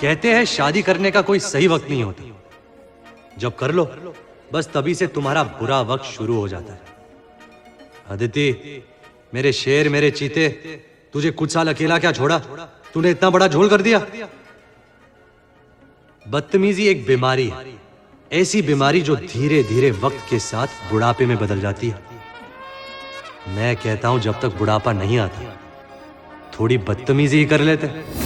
कहते हैं शादी करने का कोई सही वक्त नहीं होता। जब कर लो, बस तभी से तुम्हारा बुरा वक्त शुरू हो जाता है। अदिति मेरे शेर, मेरे चीते, तुझे कुछ साल अकेला क्या छोड़ा? तूने इतना बड़ा झोल कर दिया। बदतमीजी एक बीमारी है। ऐसी बीमारी जो धीरे धीरे वक्त के साथ बुढ़ापे में बदल जाती है। मैं कहता हूँ, जब तक बुढ़ापा नहीं आता, थोड़ी बदतमीजी ही कर लेते। Right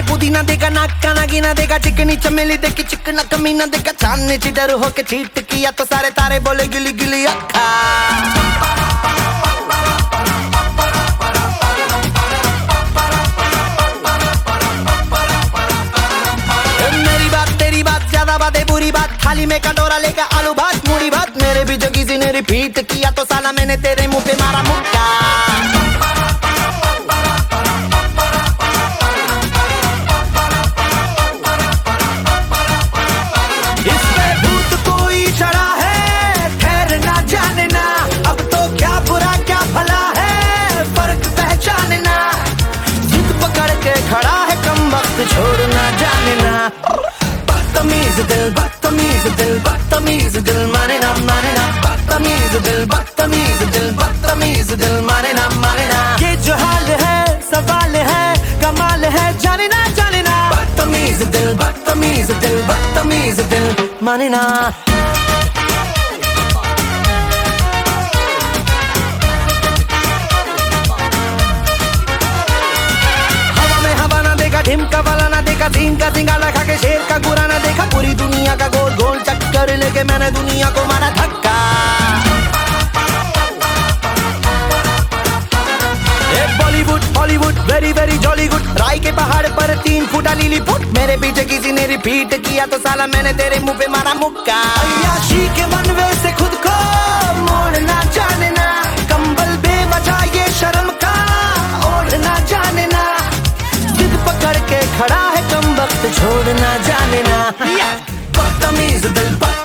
में पुदीना देगा नाक का नागिना देगा चिकनी चमेली देखी चिकना कमीना देगा। चांदनी चिडर होके चीट किया तो सारे तारे बोले गिली गिली अक्खा ए, मेरी बात तेरी बात ज़्यादा बात बुरी बात। थाली में कटोरा लेकर आलू भात मूड़ी भात। मेरे भी जो किसी ने रिपीट किया तो साला मैंने तेरे मुँह पे मारा मुक्का। दिल बदतमीज दिल बदतमीज दिल माने ना माने ना। ये जो हाल है सवाल है कमाल है जाने ना जाने ना। बदतमीज दिल बदतमीज दिल बदतमीज दिल माने ना। हवा ना देखा ढिमका वाला ना देखा सीन का सिंगाला खा के शेर का गुरा ना देखा पूरी दुनिया का गोल गोल चक्कर लेके मैंने दुनिया को मारा धक्का वेरी वेरी जॉली गुड राय के पहाड़ पर तीन फुटा लीली फुट। मेरे पीछे किसी ने रिपीट किया तो साला मैंने तेरे मुँह पे मारा मुक्का। अय्याशी के वनवे से खुद को मोड़ना जाने ना कंबल बेवजह ये शर्म का ओढ़ना जाने ना जिद पकड़ के खड़ा है कम वक्त छोड़ना जाने ना बदतमीज दिल बदतमीज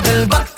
दिल बदतमीज